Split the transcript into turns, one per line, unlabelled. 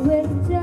with